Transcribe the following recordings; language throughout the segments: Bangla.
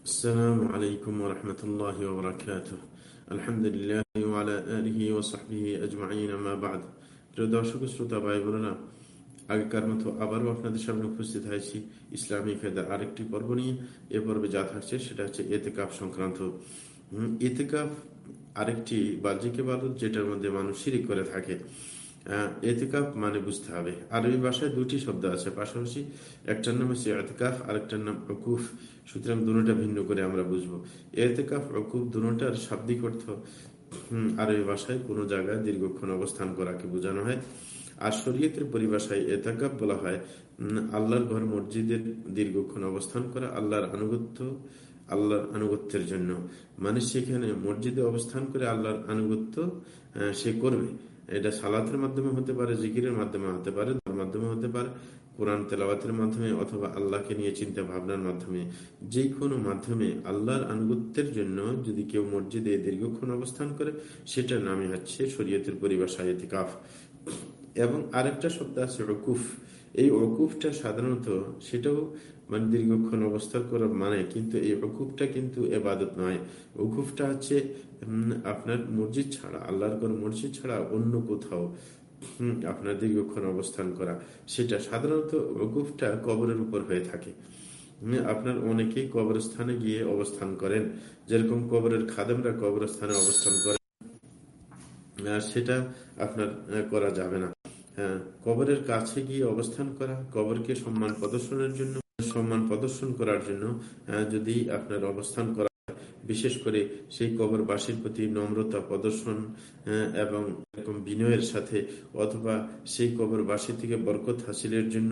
السلام عليكم ورحمة الله وبركاته الحمد لله وعلى آله وصحبه أجمعين ما بعد প্রিয় দর্শক শ্রোতা ভাই বোনেরা আগেকার মতো আবারও আপনাদের সামনে উপস্থিত হয়েছি ইসলামী ফেদার আরেকটি পর্ব নিয়ে এ পর্বে যা থাকছে সেটা হচ্ছে এতেকাপ সংক্রান্ত এতেকাপ আরেকটি বাহ্যিক ইবাদত যেটার মধ্যে মানুষ শিরিক করে থাকে এতেকাফ মানে বুঝতে হবে। আরবি ভাষায় দুটি শব্দ আছে, পাশাপাশি একটার নাম হচ্ছে এতেকাফ, আরেকটার নাম অকুফ সুতরাং ভিন্ন করে আমরা বুঝব। এতেকাফ অকুফ দুটার শাব্দিক অর্থ আরবি ভাষায় কোনো জায়গায় দীর্ঘক্ষণ অবস্থান করাকে বোঝানো হয়। আর শরীয়তের পরিভাষায় এতেকাফ বলা হয় আল্লাহর ঘর মসজিদের দীর্ঘক্ষণ অবস্থান করা, আল্লাহর আনুগত্য, আল্লাহর আনুগত্যের জন্য। মানুষ সেখানে মসজিদে অবস্থান করে আল্লাহর আনুগত্য সে করবে। এটা সালাতের মাধ্যমে হতে পারে, জিকিরের মাধ্যমে হতে পারে তার মাধ্যমে হতে পারে, কোরআন তেলাওয়াতের মাধ্যমে অথবা আল্লাহকে নিয়ে চিন্তা ভাবনার মাধ্যমে। যে কোনো মাধ্যমে আল্লাহর আনুগত্যের জন্য যদি কেউ মসজিদে দীর্ঘক্ষণ অবস্থান করে, সেটার নামে হচ্ছে শরীয়তের পরিভাষা কাফ এবং আরেকটা শব্দ আছে অকুফ এই অকুফটা সাধারণত সেটাও মানে দীর্ঘক্ষণ অবস্থান করার মানে কিন্তু এই অকুফটা কিন্তু এবাদত নয়। অকুফটা হচ্ছে আপনার মসজিদ ছাড়া, আল্লাহর কোন মসজিদ ছাড়া অন্য কোথাও আপনার দীর্ঘক্ষণ অবস্থান করা। সেটা সাধারণত অকুফটা কবরের উপর হয়ে থাকে। আপনার অনেকেই কবরস্থানে গিয়ে অবস্থান করেন। যেরকম কবরের খাদেমরা কবরস্থানে অবস্থান করেন সেটা আপনার করা যাবে না। হ্যাঁ কবরের কাছে গিয়ে অবস্থান করা, কবরকে সম্মান প্রদর্শনের জন্য সম্মান প্রদর্শন করার জন্য যদি আপনার অবস্থান করা বিশেষ করে সেই কবরবাসীর প্রতি নম্রতা প্রদর্শন এবং এরকম বিনয়ের সাথে, অথবা সেই কবরবাসী থেকে বরকত হাসিলের জন্য,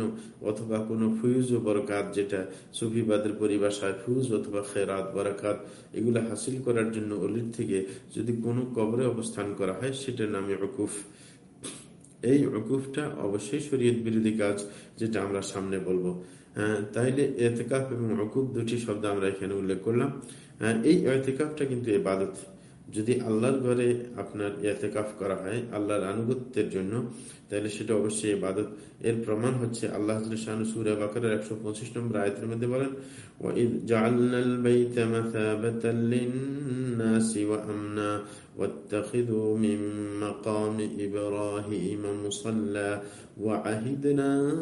অথবা কোনো ফুয়ুজ ও বরকাত যেটা সুফিবাদের পরিভাষায় ফুজ অথবা খেরাত, বরাকাত, এগুলো হাসিল করার জন্য অলির থেকে যদি কোনো কবরে অবস্থান করা হয়, সেটার নামে অকুফ এই অকুফটা অবশ্যই শরীয়ত বিরোধী কাজ, যেটা আমরা সামনে বলব। তাইলে এতেকাফ এবং অকুফ দুটি শব্দ আমরা এখানে উল্লেখ করলাম। এই এতেকাফটা কিন্তু এবাদত। যদি আল্লাহর ঘরে আপনার এতেকাফ করা হয়, আল্লাহর আনুগত্যের জন্য তাহলে সেটা অবশ্যই ইবাদত এর প্রমাণ হচ্ছে আল্লাহ একশো পঁচিশ নম্বর আয়তের মধ্যে বলেন وإذ جعلنا البيت مثابة للناس وأمنا واتخذوا من مقام إبراهيم مصلى وعهدنا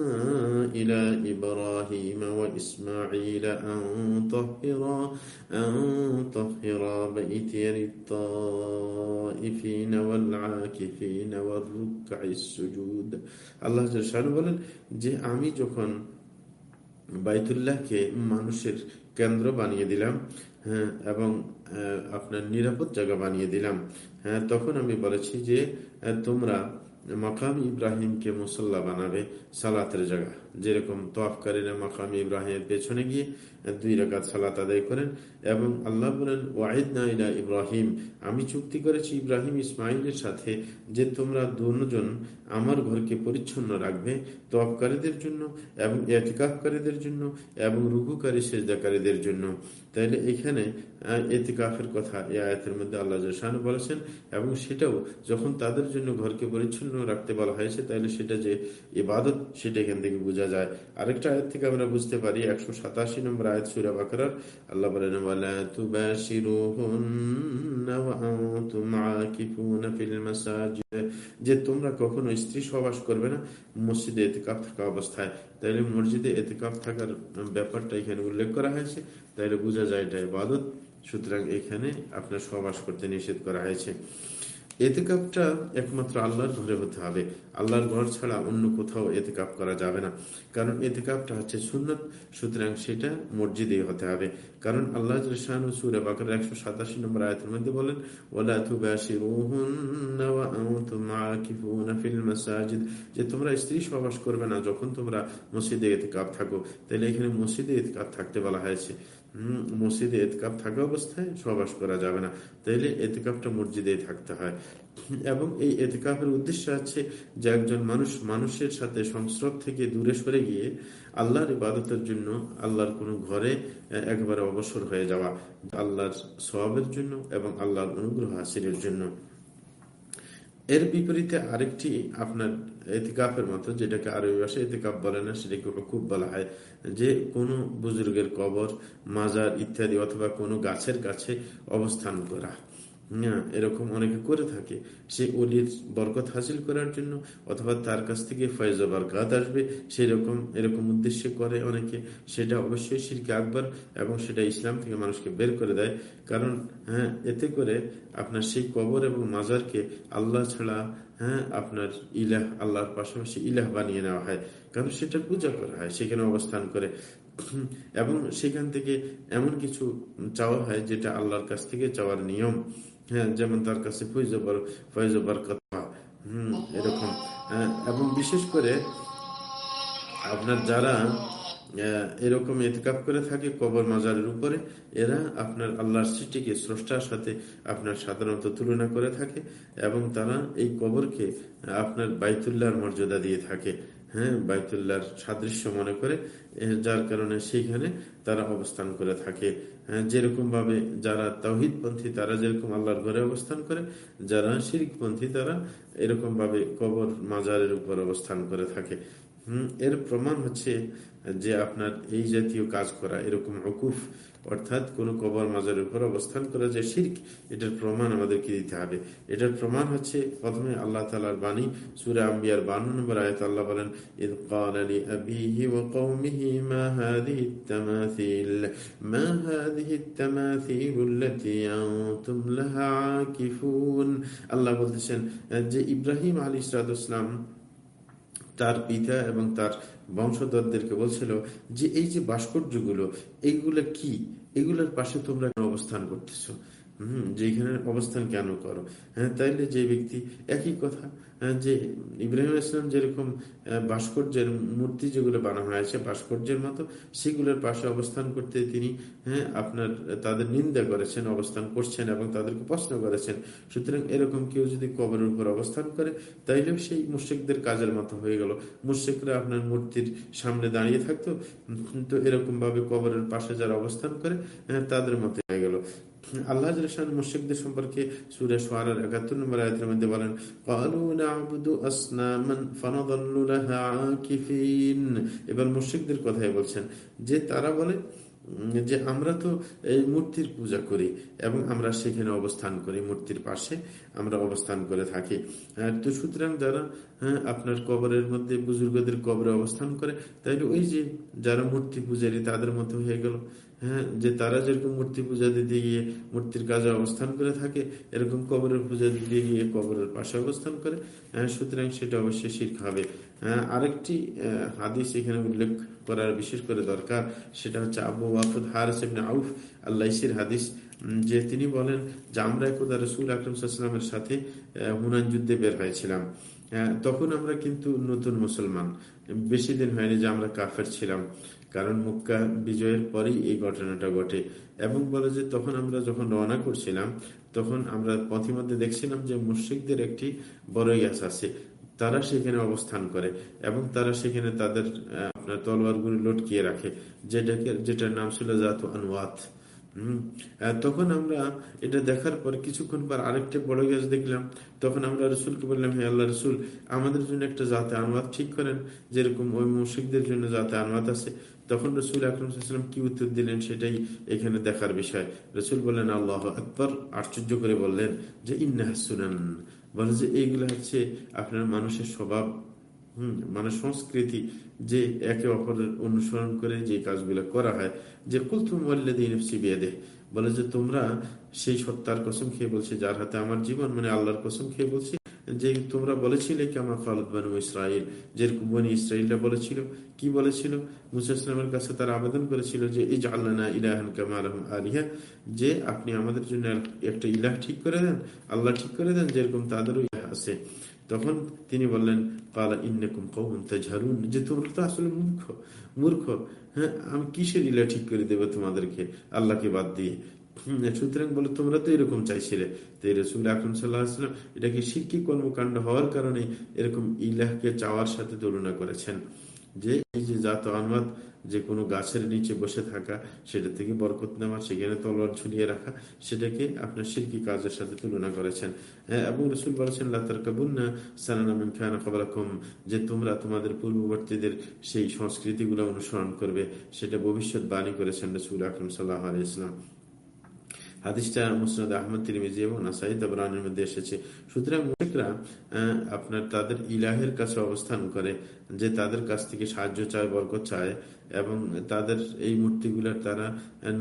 إلى إبراهيم وإسماعيل أن طهرا أن طهرا بيتي للطائفين والعاكفين والركع السجود الله جل شانه বলেন যে আমি যখন বাইতুল্লাহকে মানুষের কেন্দ্র বানিয়ে দিলাম হ্যাঁ এবং আপনার নিরাপদ জায়গা বানিয়ে দিলাম। হ্যাঁ তখন আমি বলেছি যে তোমরা মাকাম ইব্রাহিমকে মুসল্লা বানাবে সালাতের জায়গা। যেরকম তোয়াফকারীরা মাকাম ইব্রাহিমের পেছনে গিয়ে দুই রাকাত সালাত আদায় করেন এবং আল্লাহ বলেন ওয়াহিদ নাইলা ইব্রাহিম। আমি চুক্তি করেছি ইব্রাহিম ইসমাইলের সাথে যে তোমরা দুজন আমার ঘরকে পরিচ্ছন্ন রাখবে তোয়াফকারীদের জন্য এবং এতিকাফকারীদের জন্য এবং রুকুকারী সেজদাকারীদের জন্য। তাইলে এখানে এতিকাফের কথা এ আয়াতের মধ্যে আল্লাহ জাসান বলেছেন এবং সেটাও যখন তাদের জন্য ঘরকে পরিচ্ছন্ন রাখতে বলা হয়েছে, তাহলে সেটা যে ইবাদত, সেটা এখান থেকে বোঝা যায়। আরেকটা আয়াত থেকে আমরা বুঝতে পারি, একশো সাতাশি নম্বর আয়াত, সুরা বাকরার। আল্লাহ বলেন যে তোমরা কখনো স্ত্রী সবাস করবে না মসজিদে এতেকাপ থাকা অবস্থায়। তাইলে মসজিদে এতেকাপ থাকার ব্যাপারটা এখানে উল্লেখ করা হয়েছে। তাইলে বোঝা যায় এটা ইবাদত। সুতরাং এখানে আপনার সবাস করতে নিষেধ করা হয়েছে। এতেকাপটা একমাত্র আল্লাহর ঘরে হতে হবে। আল্লাহর ঘর ছাড়া অন্য কোথাও এতেকাপ করা যাবে না। কারণ এতেকাপটা হচ্ছে সুন্নত, সুতরাং সেটা মসজিদেই হতে হবে। কারণ আল্লাহ সুরে একশো সাতাশি নম্বর আয়তের মধ্যে বলেন যে তোমরা স্ত্রী সবাস করবে না যখন তোমরা মসজিদে এতেকাপ থাকো। তাহলে এখানে মসজিদে এতেকাপ থাকতে বলা হয়েছে। মসজিদে এতকাপ থাকা অবস্থায় সবাস করা যাবে না। তাইলে এতেকাপটা মসজিদে থাকতে হয়। এবং এই এতেকাপের উদ্দেশ্য আছে যে একজন মানুষ মানুষের সাথে সংস্রব থেকে দূরে সরে গিয়ে আল্লাহর ইবাদতের জন্য আল্লাহর কোনো ঘরে একবারে অবসর হয়ে যাওয়া, আল্লাহর সবাবের জন্য এবং আল্লাহর অনুগ্রহ হাসিলের জন্য। এর বিপরীতে আরেকটি আপনার এতিকাফের মতো, যেটাকে আরবি ভাষায় এতিকাফ বলে না, সেটাকে খুব বলা হয়। যে কোনো বুজুর্গের কবর, মাজার ইত্যাদি অথবা কোনো গাছের কাছে অবস্থান করা। এরকম অনেকে করে থাকে সে অলির বরকত হাসিল করার জন্য অথবা তার কাছ থেকে ফয়েজ বরকাত আসবে সেই রকম এরকম উদ্দেশ্যে করে অনেকে। সেটা অবশ্যই শিরকে আকবর এবং সেটা ইসলাম থেকে মানুষকে বের করে দেয়। কারণ হ্যাঁ এতে করে আপনার সেই কবর এবং মাজারকে আল্লাহ ছাড়া হ্যাঁ আপনার ইলাহ, আল্লাহর পাশাপাশি ইলাহ বানিয়ে নেওয়া হয়। কারণ সেটা পূজা করা হয়, সেখানে অবস্থান করে। এবং সেখান থেকে এমন কিছু চাওয়া হয় যেটা আল্লাহর কাছ থেকে চাওয়ার নিয়ম। হ্যাঁ যেমন তার কাছে ফয়জবার কথা হম এরকম। হ্যাঁ, এবং বিশেষ করে আপনার যারা এরকম এতকাপ করে থাকে কবর মাজারের উপরে এরা আপনার আল্লাহর সৃষ্টিকে স্রষ্টার সাথে আপনার সাধারণত তুলনা করে থাকে এবং তারা এই কবরকে আপনার বাইতুল্লাহর মর্যাদা দিয়ে থাকে। হ্যাঁ বাইতুল্লাহর সাদৃশ্য মনে করে যার কারণে সেইখানে তারা অবস্থান করে থাকে। হ্যাঁ, যেরকম ভাবে যারা তৌহিদপন্থী তারা যেরকম আল্লাহর ঘরে অবস্থান করে যারা শিরিকপন্থী তারা এরকম ভাবে কবর মাজারের উপর অবস্থান করে থাকে। এর প্রমাণ হচ্ছে যে আপনার এই জাতীয় কাজ করা, এরকম অকুফ অর্থাৎ কোন কবর মাজারের উপর অবস্থান করা যে শির্ক, এটার প্রমাণ আমাদেরকে দিতে হবে। এটার প্রমাণ হচ্ছে প্রথমে আল্লাহ তালার বাণী, সুরে আম্বিয়ার বান্ন নম্বর আয়ত আল্লাহ বলেন আল্লাহ বলতেছেন যে ইব্রাহিম আলী ইসরাদ তার পিতা এবং তার বংশধরদেরকে বলছিল যে, এই যে ভাস্কর্যগুলো, এইগুলো কি? এগুলোর পাশে তোমরা অবস্থান করতেছো? হম যেখানে অবস্থান কেন করো? হ্যাঁ তাইলে যে ব্যক্তি একই কথা যে ইব্রাহিম ইসলাম যেরকম ভাস্কর্যের মূর্তি যেগুলো বানানো হয়েছে ভাস্কর্যের মতো সেগুলোর পাশে অবস্থান করতে তিনি হ্যাঁ আপনার তাদের নিন্দা করেছেন অবস্থান করছেন এবং তাদেরকে প্রশ্ন করেছেন। সুতরাং এরকম কেউ যদি কবরের উপর অবস্থান করে তাইলেও সেই মুর্শিকদের কাজের মতো হয়ে গেল। মুর্শিকরা আপনার মূর্তির সামনে দাঁড়িয়ে থাকতো তো এরকম ভাবে কবরের পাশে যারা অবস্থান করে হ্যাঁ, তাদের মতো হয়ে গেল। আল্লাহ মুশিকদের সম্পর্কে মধ্যে এবার মুশিকদের কথাই বলছেন, যে তারা বলে, যে আমরা তো এই মূর্তির পূজা করি এবং আমরা সেখানে অবস্থান করি, মূর্তির পাশে আমরা অবস্থান করে থাকি। তো সুতরাং যারা হ্যাঁ আপনার কবরের মধ্যে বুজুর্গদের কবরে অবস্থান করে, তাইলে ওই যে যারা মূর্তি পূজারী তাদের মতো হয়ে গেল। হ্যাঁ যে তারা যেরকম মূর্তি পূজা দিতে গিয়ে মূর্তির কাজে অবস্থান করে থাকে, এরকম কবরের পূজা দিতে গিয়ে কবরের পাশে অবস্থান করে হ্যাঁ সুতরাং সেটা অবশ্যই শির্ক হবে। হ্যাঁ আরেকটি হাদিস এখানে উল্লেখ করার বিশেষ করে দরকার, সেটা হচ্ছে আবু ওয়াফুদ হারিস আউফ আল্লাহির হাদিস যে তিনি বলেন যে আমরা একদা রসুল আকরমসাল্লামের সাথে হুনান যুদ্ধে বের হয়েছিলাম। তখন আমরা কিন্তু নতুন মুসলমান, বেশি দিন হয়নি যে আমরা কাফের ছিলাম। কারণ মুক্কা বিজয়ের পরেই এই ঘটনাটা ঘটে। এবং বলে যে তখন আমরা যখন রওনা করছিলাম, তখন আমরা পথিমধ্যে দেখছিলাম যে মুশ্রিকদের একটি বড় ইয়াস আছে। তারা সেখানে অবস্থান করে এবং তারা সেখানে তাদের আপনার তলোয়ারগুলি লটকিয়ে রাখে, যেটাকে, যেটার নাম ছিল জাত তখন আমরা এটা দেখার পর কিছুক্ষণ পর আরেকটা বড় গাছ দেখলাম। তখন আমরা রসুলকে বললাম, হে আল্লাহ রসুল, আমাদের জন্য একটা জাতে আনবাদ ঠিক করেন। যেরকম ওই মুশিকদের জন্য জাতে আনবাদ আছে। তখন রসুল আকরমসাল্লাম কি উত্তর দিলেন সেটাই এখানে দেখার বিষয়। রসুল বললেন, আল্লাহ আকবর। আশ্চর্য করে বললেন যে ইন্না সুনান। বলে যে, এইগুলো হচ্ছে আপনার মানুষের স্বভাব। হম মানে সংস্কৃতি যে একে অপরের অনুসরণ করে যে কাজগুলো করা হয়, যে কুলতুম বিয়ে বলে যে তোমরা সেই সত্তার কসম খেয়ে বলছে, যার হাতে আমার জীবন মানে আল্লাহর কসম খেয়ে বলছি। যে তোমরা বলেছিলে কি, আমার খালদ বানু ইসরাইল যেরকম বনি ইসরাইলটা বলেছিল, কি বলেছিল? মুসাইসলামের কাছে তার আবেদন করেছিল যে এই আল্লাহ ইলাহান কামাল আলিহা যে আপনি আমাদের জন্য একটা ইলাহ ঠিক করে দেন, আল্লাহ ঠিক করে দেন, যেরকম তাদেরও আছে। তখন তিনি বললেন কালা ইন্নকুম কৌন তাজহারুন যে তোমরা তো আসলে মূর্খ মূর্খ। হ্যাঁ আমি কিসের ইলা ঠিক করে দেবো তোমাদেরকে, আল্লাহকে বাদ দিয়ে? সুতরাং তোমরা তো এরকম চাইছিলে। তো রসুল আকরম এটাকে কর্মকাণ্ড হওয়ার কারণে এরকম ইলাহকে চাওয়ার সাথে তুলনা করেছেন। যে এই যে জাত যে কোনো গাছের নিচে বসে থাকা সেটা থেকে বরকত নেওয়া সেখানে তলোয়ার ঝুলিয়ে রাখা সেটাকে আপনার শিল্পী কাজের সাথে তুলনা করেছেন। হ্যাঁ, এবং রসুল বলেছেন লাতার কাবুন্না সানামিন খানা যে তোমরা তোমাদের পূর্ববর্তীদের সেই সংস্কৃতিগুলো অনুসরণ করবে সেটা ভবিষ্যৎ বাণী করেছেন রসুল আকরম সাল্লাহ আলি ইসলাম হাদিসটা মুসনাদ আহমদ, তিরমিজি এবং নাসাই তাবরানের মধ্যে এসেছে। সুতরাং অনেকরা আপনার তাদের ইলাহের কাছে অবস্থান করে যে তাদের কাছ থেকে সাহায্য চায়, বরকত চায় এবং তাদের এই মূর্তিগুলোর তারা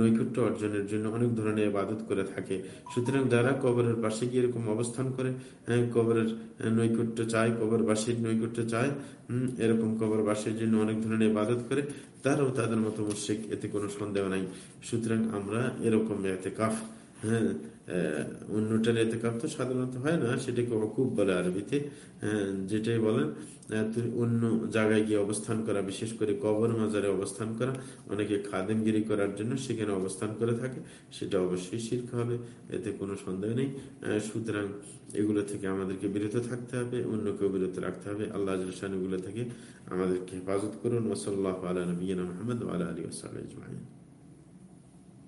নৈকট্য অর্জনের জন্য অনেক ধরনের ইবাদত করে থাকে। সুতরাং যারা কবরের পাশে গিয়ে এরকম অবস্থান করে কবরের নৈকট্য চায়, কবরবাসীর নৈকট্য চায় এরকম কবরবাসীর জন্য অনেক ধরনের ইবাদত করে, তারাও তাদের মতো মুশ্রিক, এতে কোনো সন্দেহ নাই। সুতরাং আমরা এরকম এতে কাফ হ্যাঁ অন্যটার এতে কাপ তো সাধারণত হয় না, সেটাকে অকুব বলে আরবিতে। যেটাই বলেন অন্য জায়গায় গিয়ে অবস্থান করা, বিশেষ করে কবর মাজারে অবস্থান করা, অনেকে খাদেমগিরি করার জন্য সেখানে অবস্থান করে থাকে, সেটা অবশ্যই শির্ক হবে, এতে কোনো সন্দেহ নেই। সুতরাং এগুলো থেকে আমাদেরকে বিরত থাকতে হবে, অন্যকেও বিরত রাখতে হবে। আল্লাহ এগুলো থেকে আমাদেরকে হেফাজত করুন। ওসল্লাহ আলা নবীনা মোহাম্মদ আলী ওসাল